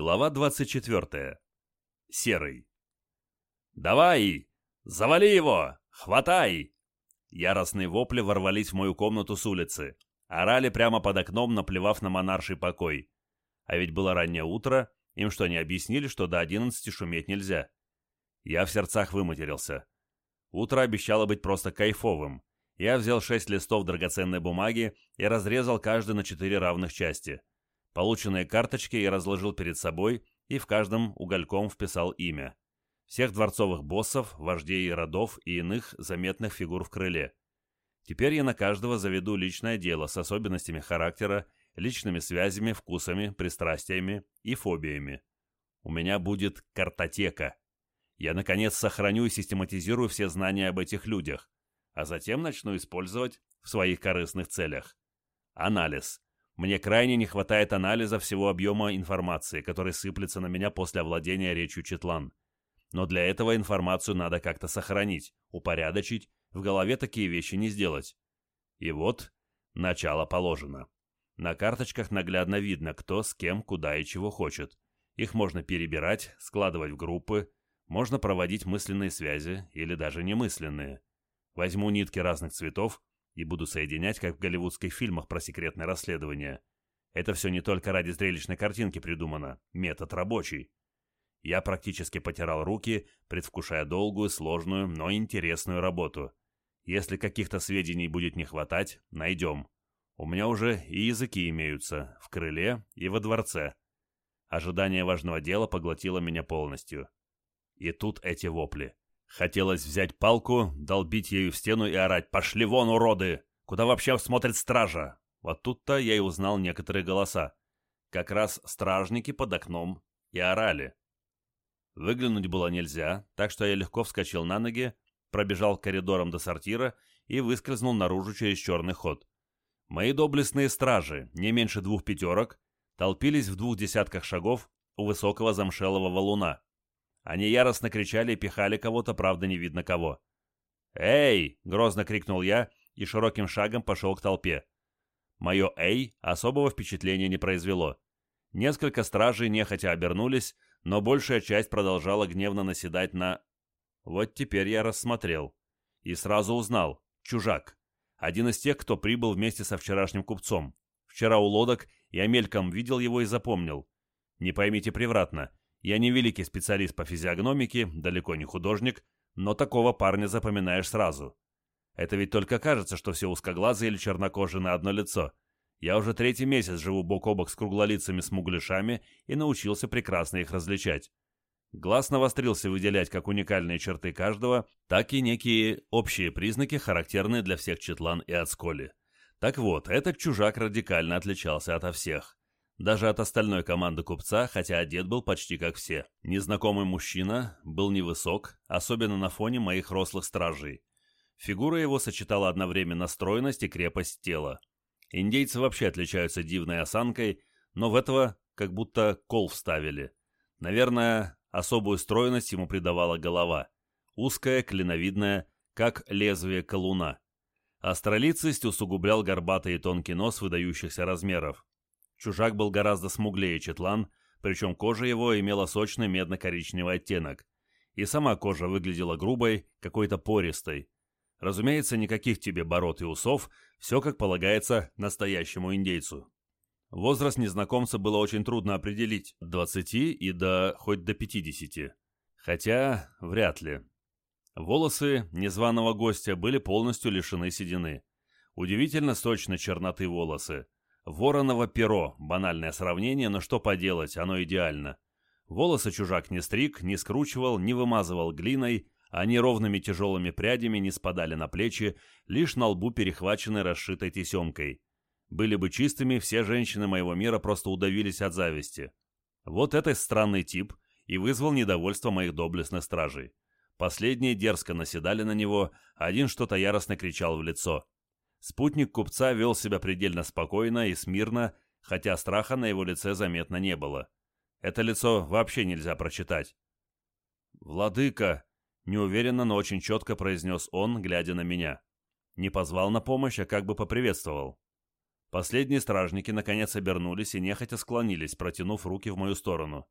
Глава 24. Серый. «Давай! Завали его! Хватай!» Яростные вопли ворвались в мою комнату с улицы. Орали прямо под окном, наплевав на монарший покой. А ведь было раннее утро, им что, не объяснили, что до одиннадцати шуметь нельзя? Я в сердцах выматерился. Утро обещало быть просто кайфовым. Я взял шесть листов драгоценной бумаги и разрезал каждый на четыре равных части. Полученные карточки я разложил перед собой и в каждом угольком вписал имя. Всех дворцовых боссов, вождей родов и иных заметных фигур в крыле. Теперь я на каждого заведу личное дело с особенностями характера, личными связями, вкусами, пристрастиями и фобиями. У меня будет картотека. Я, наконец, сохраню и систематизирую все знания об этих людях, а затем начну использовать в своих корыстных целях. Анализ. Мне крайне не хватает анализа всего объема информации, который сыплется на меня после овладения речью Четлан. Но для этого информацию надо как-то сохранить, упорядочить, в голове такие вещи не сделать. И вот, начало положено. На карточках наглядно видно, кто с кем, куда и чего хочет. Их можно перебирать, складывать в группы, можно проводить мысленные связи или даже немысленные. Возьму нитки разных цветов и буду соединять, как в голливудских фильмах про секретное расследование. Это все не только ради зрелищной картинки придумано, метод рабочий. Я практически потирал руки, предвкушая долгую, сложную, но интересную работу. Если каких-то сведений будет не хватать, найдем. У меня уже и языки имеются, в крыле и во дворце. Ожидание важного дела поглотило меня полностью. И тут эти вопли. Хотелось взять палку, долбить ею в стену и орать «Пошли вон, уроды! Куда вообще смотрит стража?» Вот тут-то я и узнал некоторые голоса. Как раз стражники под окном и орали. Выглянуть было нельзя, так что я легко вскочил на ноги, пробежал коридором до сортира и выскользнул наружу через черный ход. Мои доблестные стражи, не меньше двух пятерок, толпились в двух десятках шагов у высокого замшелого валуна. Они яростно кричали и пихали кого-то, правда, не видно кого. «Эй!» — грозно крикнул я и широким шагом пошел к толпе. Мое «эй» особого впечатления не произвело. Несколько стражей нехотя обернулись, но большая часть продолжала гневно наседать на... Вот теперь я рассмотрел. И сразу узнал. Чужак. Один из тех, кто прибыл вместе со вчерашним купцом. Вчера у лодок я мельком видел его и запомнил. Не поймите превратно. Я не великий специалист по физиогномике, далеко не художник, но такого парня запоминаешь сразу. Это ведь только кажется, что все узкоглазые или чернокожие на одно лицо. Я уже третий месяц живу бок о бок с круглолицами смуглышами и научился прекрасно их различать. Глаз навострился выделять как уникальные черты каждого, так и некие общие признаки, характерные для всех четлан и отсколи. Так вот, этот чужак радикально отличался ото всех. Даже от остальной команды купца, хотя одет был почти как все. Незнакомый мужчина был невысок, особенно на фоне моих рослых стражей. Фигура его сочетала одновременно стройность и крепость тела. Индейцы вообще отличаются дивной осанкой, но в этого как будто кол вставили. Наверное, особую стройность ему придавала голова. Узкая, клиновидная, как лезвие колуна. Астролицость усугублял горбатый и тонкий нос выдающихся размеров. Чужак был гораздо смуглее Четлан, причем кожа его имела сочный медно-коричневый оттенок. И сама кожа выглядела грубой, какой-то пористой. Разумеется, никаких тебе бород и усов, все как полагается настоящему индейцу. Возраст незнакомца было очень трудно определить, от 20 и до хоть до 50. Хотя, вряд ли. Волосы незваного гостя были полностью лишены седины. Удивительно сочно черноты волосы. Вороново перо, банальное сравнение, но что поделать, оно идеально. Волосы чужак не стриг, не скручивал, не вымазывал глиной, они ровными тяжелыми прядями не спадали на плечи, лишь на лбу перехвачены расшитой тесемкой. Были бы чистыми, все женщины моего мира просто удавились от зависти. Вот этот странный тип и вызвал недовольство моих доблестных стражей. Последние дерзко наседали на него, один что-то яростно кричал в лицо. Спутник купца вел себя предельно спокойно и смирно, хотя страха на его лице заметно не было. Это лицо вообще нельзя прочитать. «Владыка!» — неуверенно, но очень четко произнес он, глядя на меня. Не позвал на помощь, а как бы поприветствовал. Последние стражники наконец обернулись и нехотя склонились, протянув руки в мою сторону.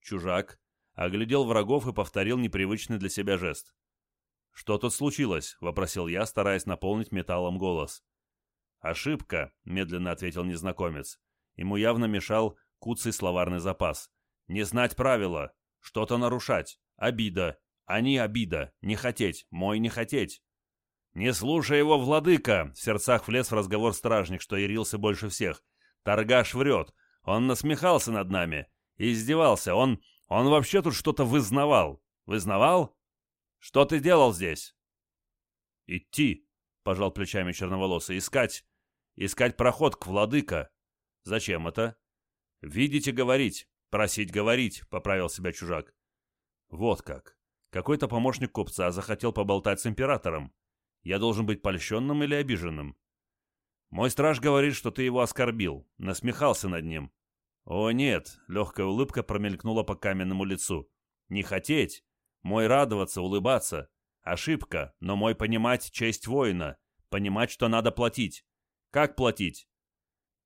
Чужак оглядел врагов и повторил непривычный для себя жест. «Что тут случилось?» — вопросил я, стараясь наполнить металлом голос. «Ошибка», — медленно ответил незнакомец. Ему явно мешал куцый словарный запас. «Не знать правила. Что-то нарушать. Обида. Они обида. Не хотеть. Мой не хотеть». «Не слушай его, владыка!» — в сердцах влез в разговор стражник, что ярился больше всех. «Торгаш врет. Он насмехался над нами. Издевался. Он... он вообще тут что-то вызнавал. Вызнавал? Что ты делал здесь?» «Идти», — пожал плечами черноволосый. «Искать. Искать проход к владыка. Зачем это?» «Видите, говорить. Просить говорить», — поправил себя чужак. «Вот как. Какой-то помощник купца захотел поболтать с императором. Я должен быть польщенным или обиженным? Мой страж говорит, что ты его оскорбил, насмехался над ним. О нет, легкая улыбка промелькнула по каменному лицу. Не хотеть, мой радоваться, улыбаться. Ошибка, но мой понимать честь воина, понимать, что надо платить. Как платить?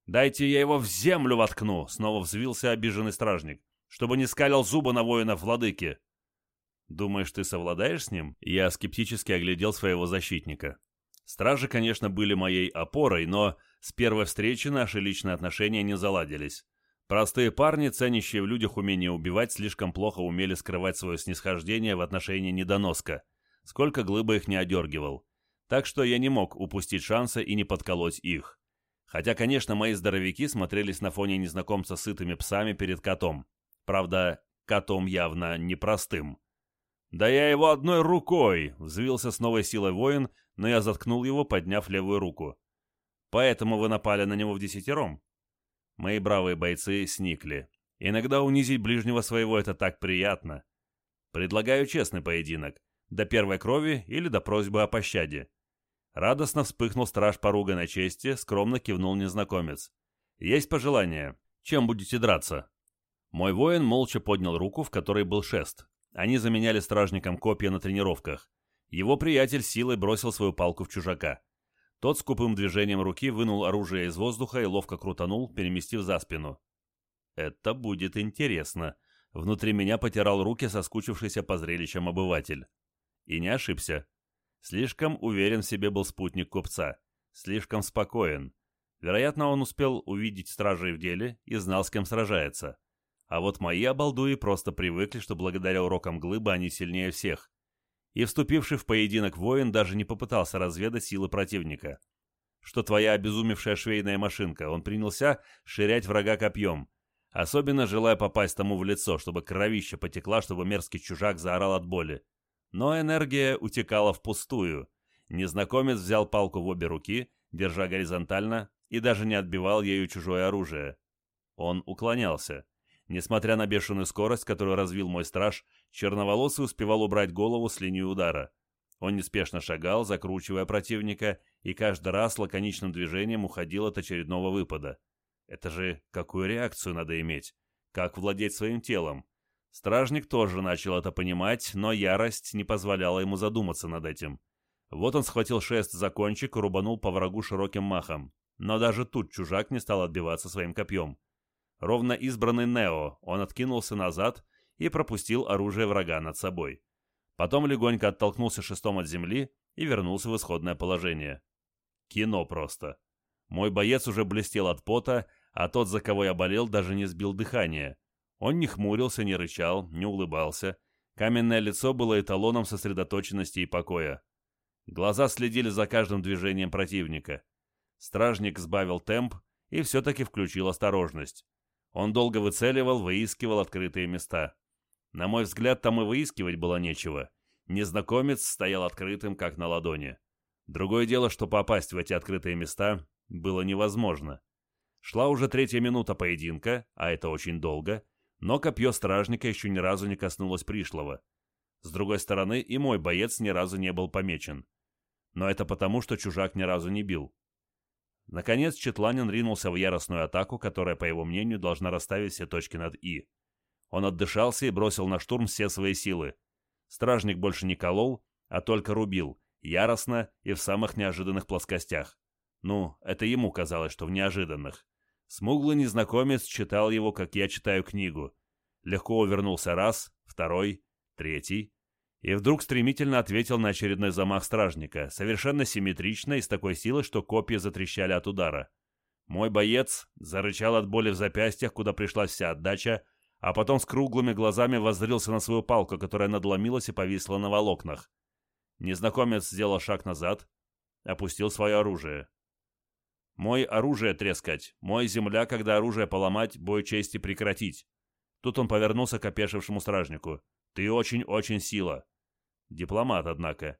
«Дайте я его в землю воткну!» — снова взвился обиженный стражник. «Чтобы не скалил зубы на воина владыки!» «Думаешь, ты совладаешь с ним?» Я скептически оглядел своего защитника. Стражи, конечно, были моей опорой, но с первой встречи наши личные отношения не заладились. Простые парни, ценящие в людях умение убивать, слишком плохо умели скрывать свое снисхождение в отношении недоноска, сколько глыба их не одергивал. Так что я не мог упустить шанса и не подколоть их. Хотя, конечно, мои здоровяки смотрелись на фоне незнакомца сытыми псами перед котом. Правда, котом явно непростым. «Да я его одной рукой!» — взвился с новой силой воин, но я заткнул его, подняв левую руку. «Поэтому вы напали на него в десятером?» Мои бравые бойцы сникли. Иногда унизить ближнего своего — это так приятно. Предлагаю честный поединок. До первой крови или до просьбы о пощаде. Радостно вспыхнул страж поруганной чести, скромно кивнул незнакомец. «Есть пожелание. Чем будете драться?» Мой воин молча поднял руку, в которой был шест. Они заменяли стражникам копья на тренировках. Его приятель силой бросил свою палку в чужака. Тот с купым движением руки вынул оружие из воздуха и ловко крутанул, переместив за спину. «Это будет интересно», — внутри меня потирал руки соскучившийся по зрелищам обыватель. И не ошибся. Слишком уверен в себе был спутник купца. Слишком спокоен. Вероятно, он успел увидеть стражей в деле и знал, с кем сражается. А вот мои обалдуи просто привыкли, что благодаря урокам глыбы они сильнее всех. И вступивший в поединок воин даже не попытался разведать силы противника. Что твоя обезумевшая швейная машинка, он принялся ширять врага копьем, особенно желая попасть тому в лицо, чтобы кровища потекла, чтобы мерзкий чужак заорал от боли. Но энергия утекала впустую. Незнакомец взял палку в обе руки, держа горизонтально, и даже не отбивал ею чужое оружие. Он уклонялся. Несмотря на бешеную скорость, которую развил мой страж, черноволосый успевал убрать голову с линии удара. Он неспешно шагал, закручивая противника, и каждый раз лаконичным движением уходил от очередного выпада. Это же какую реакцию надо иметь? Как владеть своим телом? Стражник тоже начал это понимать, но ярость не позволяла ему задуматься над этим. Вот он схватил шест за кончик и рубанул по врагу широким махом. Но даже тут чужак не стал отбиваться своим копьем. Ровно избранный Нео, он откинулся назад и пропустил оружие врага над собой. Потом легонько оттолкнулся шестом от земли и вернулся в исходное положение. Кино просто. Мой боец уже блестел от пота, а тот, за кого я болел, даже не сбил дыхание. Он не хмурился, не рычал, не улыбался. Каменное лицо было эталоном сосредоточенности и покоя. Глаза следили за каждым движением противника. Стражник сбавил темп и все-таки включил осторожность. Он долго выцеливал, выискивал открытые места. На мой взгляд, там и выискивать было нечего. Незнакомец стоял открытым, как на ладони. Другое дело, что попасть в эти открытые места было невозможно. Шла уже третья минута поединка, а это очень долго, но копье стражника еще ни разу не коснулось пришлого. С другой стороны, и мой боец ни разу не был помечен. Но это потому, что чужак ни разу не бил. Наконец, Четланин ринулся в яростную атаку, которая, по его мнению, должна расставить все точки над «и». Он отдышался и бросил на штурм все свои силы. Стражник больше не колол, а только рубил, яростно и в самых неожиданных плоскостях. Ну, это ему казалось, что в неожиданных. Смуглый незнакомец читал его, как я читаю книгу. Легко увернулся раз, второй, третий. И вдруг стремительно ответил на очередной замах стражника, совершенно симметрично и с такой силой, что копья затрещали от удара. Мой боец зарычал от боли в запястьях, куда пришлась вся отдача, а потом с круглыми глазами воззрился на свою палку, которая надломилась и повисла на волокнах. Незнакомец сделал шаг назад, опустил свое оружие. «Мой оружие трескать, мой земля, когда оружие поломать, бой чести прекратить». Тут он повернулся к опешившему стражнику. «Ты очень-очень сила». Дипломат, однако.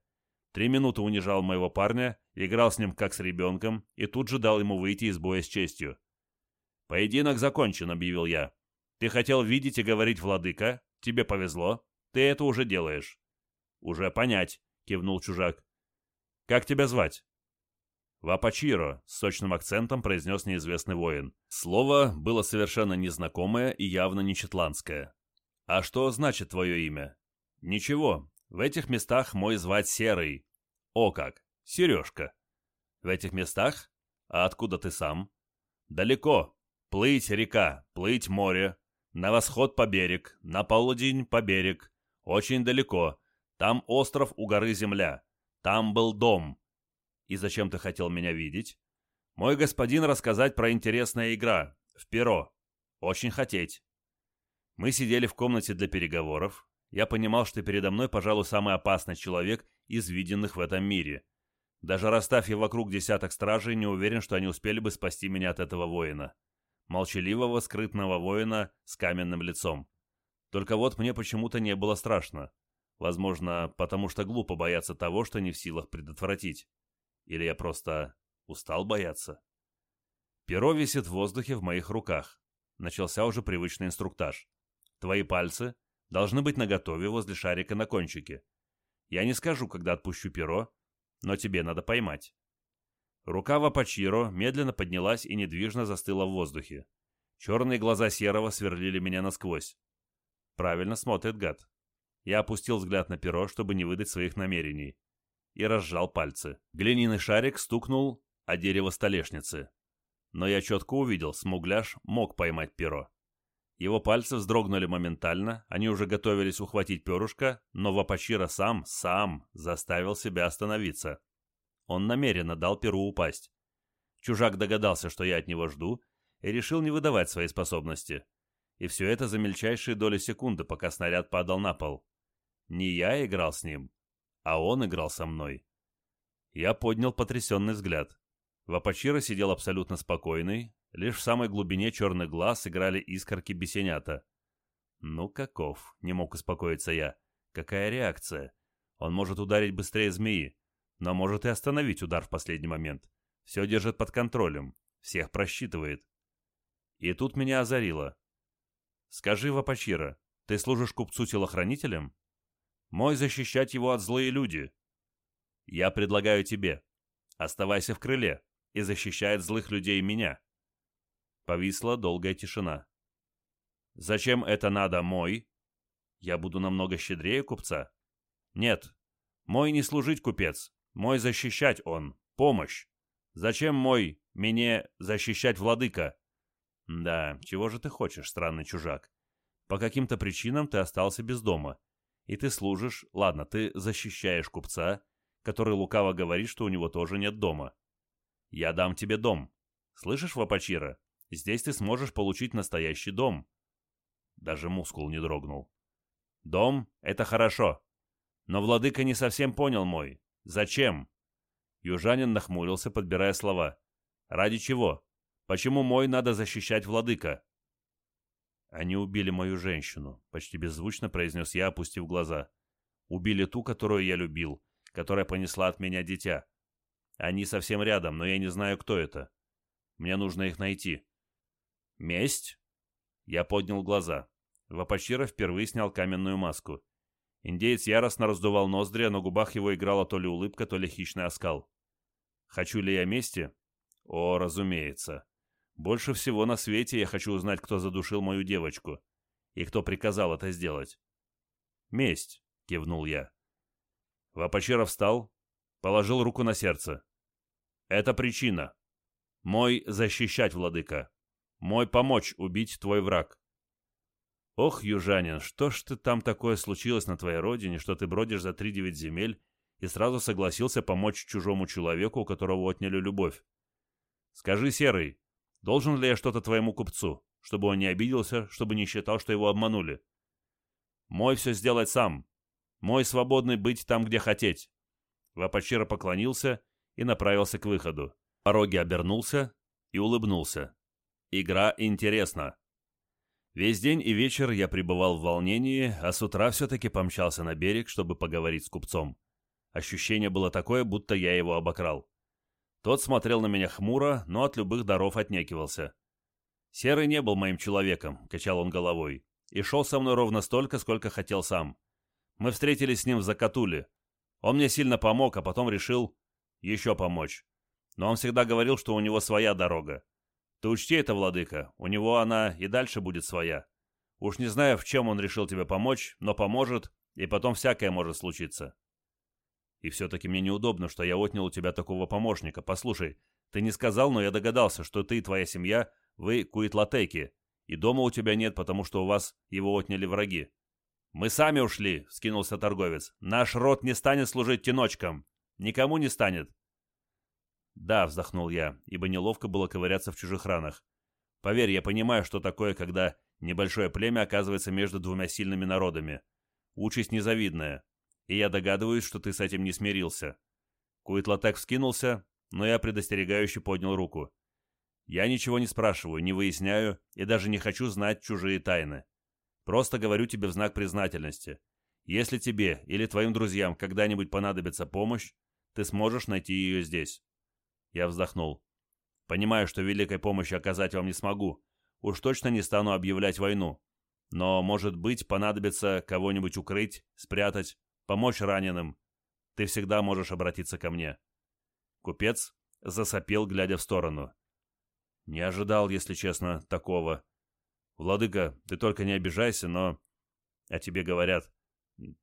Три минуты унижал моего парня, играл с ним как с ребенком и тут же дал ему выйти из боя с честью. «Поединок закончен», — объявил я. «Ты хотел видеть и говорить, владыка. Тебе повезло. Ты это уже делаешь». «Уже понять», — кивнул чужак. «Как тебя звать?» «Вапачиро», — с сочным акцентом произнес неизвестный воин. Слово было совершенно незнакомое и явно не четландское. «А что значит твое имя?» «Ничего, в этих местах мой звать Серый. О как! Сережка. В этих местах? А откуда ты сам? Далеко. Плыть река, плыть море. На восход по берег, на полдень по берег. Очень далеко. Там остров у горы Земля. Там был дом. И зачем ты хотел меня видеть? Мой господин рассказать про интересная игра. В перо. Очень хотеть. Мы сидели в комнате для переговоров я понимал, что передо мной, пожалуй, самый опасный человек из виденных в этом мире. Даже расставив вокруг десяток стражей, не уверен, что они успели бы спасти меня от этого воина. Молчаливого, скрытного воина с каменным лицом. Только вот мне почему-то не было страшно. Возможно, потому что глупо бояться того, что не в силах предотвратить. Или я просто устал бояться. Перо висит в воздухе в моих руках. Начался уже привычный инструктаж. Твои пальцы должны быть наготове возле шарика на кончике. Я не скажу, когда отпущу перо, но тебе надо поймать. Рука Вапачиро медленно поднялась и недвижно застыла в воздухе. Черные глаза Серого сверлили меня насквозь. Правильно смотрит гад. Я опустил взгляд на перо, чтобы не выдать своих намерений. И разжал пальцы. Глиняный шарик стукнул о дерево столешницы. Но я четко увидел, смугляш мог поймать перо. Его пальцы вздрогнули моментально, они уже готовились ухватить перышко, но Вапачира сам, сам заставил себя остановиться. Он намеренно дал перу упасть. Чужак догадался, что я от него жду, и решил не выдавать свои способности. И все это за мельчайшие доли секунды, пока снаряд падал на пол. Не я играл с ним, а он играл со мной. Я поднял потрясенный взгляд. Вапачира сидел абсолютно спокойный, Лишь в самой глубине черных глаз играли искорки бесенята. «Ну, каков?» — не мог успокоиться я. «Какая реакция? Он может ударить быстрее змеи, но может и остановить удар в последний момент. Все держит под контролем, всех просчитывает». И тут меня озарило. «Скажи, Вапачира, ты служишь купцу-телохранителем?» «Мой защищать его от злые люди». «Я предлагаю тебе. Оставайся в крыле и защищай от злых людей меня». Повисла долгая тишина. «Зачем это надо, мой?» «Я буду намного щедрее купца?» «Нет. Мой не служить купец. Мой защищать он. Помощь. Зачем мой, мне защищать владыка?» «Да, чего же ты хочешь, странный чужак? По каким-то причинам ты остался без дома. И ты служишь, ладно, ты защищаешь купца, который лукаво говорит, что у него тоже нет дома. Я дам тебе дом. Слышишь, Вапачира? Здесь ты сможешь получить настоящий дом. Даже мускул не дрогнул. Дом — это хорошо. Но владыка не совсем понял мой. Зачем? Южанин нахмурился, подбирая слова. Ради чего? Почему мой надо защищать владыка? Они убили мою женщину, почти беззвучно произнес я, опустив глаза. Убили ту, которую я любил, которая понесла от меня дитя. Они совсем рядом, но я не знаю, кто это. Мне нужно их найти. «Месть?» Я поднял глаза. Вапачира впервые снял каменную маску. Индеец яростно раздувал ноздри, а на губах его играла то ли улыбка, то ли хищный оскал. «Хочу ли я мести?» «О, разумеется. Больше всего на свете я хочу узнать, кто задушил мою девочку. И кто приказал это сделать». «Месть», — кивнул я. Вапачира встал, положил руку на сердце. Это причина. Мой защищать, владыка. Мой помочь убить твой враг. Ох, южанин, что ж ты там такое случилось на твоей родине, что ты бродишь за три девять земель и сразу согласился помочь чужому человеку, у которого отняли любовь? Скажи, Серый, должен ли я что-то твоему купцу, чтобы он не обиделся, чтобы не считал, что его обманули? Мой все сделать сам. Мой свободный быть там, где хотеть. Вапачира поклонился и направился к выходу. Пороги обернулся и улыбнулся. Игра интересна. Весь день и вечер я пребывал в волнении, а с утра все-таки помчался на берег, чтобы поговорить с купцом. Ощущение было такое, будто я его обокрал. Тот смотрел на меня хмуро, но от любых даров отнекивался. Серый не был моим человеком, качал он головой, и шел со мной ровно столько, сколько хотел сам. Мы встретились с ним в Закатуле. Он мне сильно помог, а потом решил еще помочь. Но он всегда говорил, что у него своя дорога. Ты учти это, владыка, у него она и дальше будет своя. Уж не знаю, в чем он решил тебе помочь, но поможет, и потом всякое может случиться. И все-таки мне неудобно, что я отнял у тебя такого помощника. Послушай, ты не сказал, но я догадался, что ты и твоя семья, вы куитлатеки, и дома у тебя нет, потому что у вас его отняли враги. Мы сами ушли, — скинулся торговец. Наш род не станет служить теночкам. Никому не станет. «Да», — вздохнул я, ибо неловко было ковыряться в чужих ранах. «Поверь, я понимаю, что такое, когда небольшое племя оказывается между двумя сильными народами. Участь незавидная, и я догадываюсь, что ты с этим не смирился». Куитлатек вскинулся, но я предостерегающе поднял руку. «Я ничего не спрашиваю, не выясняю и даже не хочу знать чужие тайны. Просто говорю тебе в знак признательности. Если тебе или твоим друзьям когда-нибудь понадобится помощь, ты сможешь найти ее здесь. Я вздохнул. Понимаю, что великой помощи оказать вам не смогу. Уж точно не стану объявлять войну. Но, может быть, понадобится кого-нибудь укрыть, спрятать, помочь раненым. Ты всегда можешь обратиться ко мне. Купец засопел, глядя в сторону. Не ожидал, если честно, такого. Владыка, ты только не обижайся, но... О тебе говорят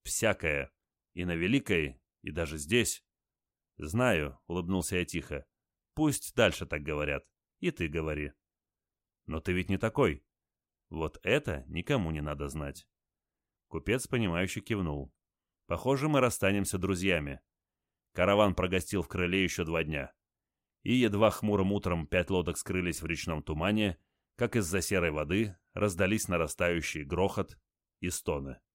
всякое. И на Великой, и даже здесь. Знаю, улыбнулся я тихо. Пусть дальше так говорят. И ты говори. Но ты ведь не такой. Вот это никому не надо знать. Купец, понимающе кивнул. Похоже, мы расстанемся друзьями. Караван прогостил в крыле еще два дня. И едва хмурым утром пять лодок скрылись в речном тумане, как из-за серой воды раздались нарастающий грохот и стоны.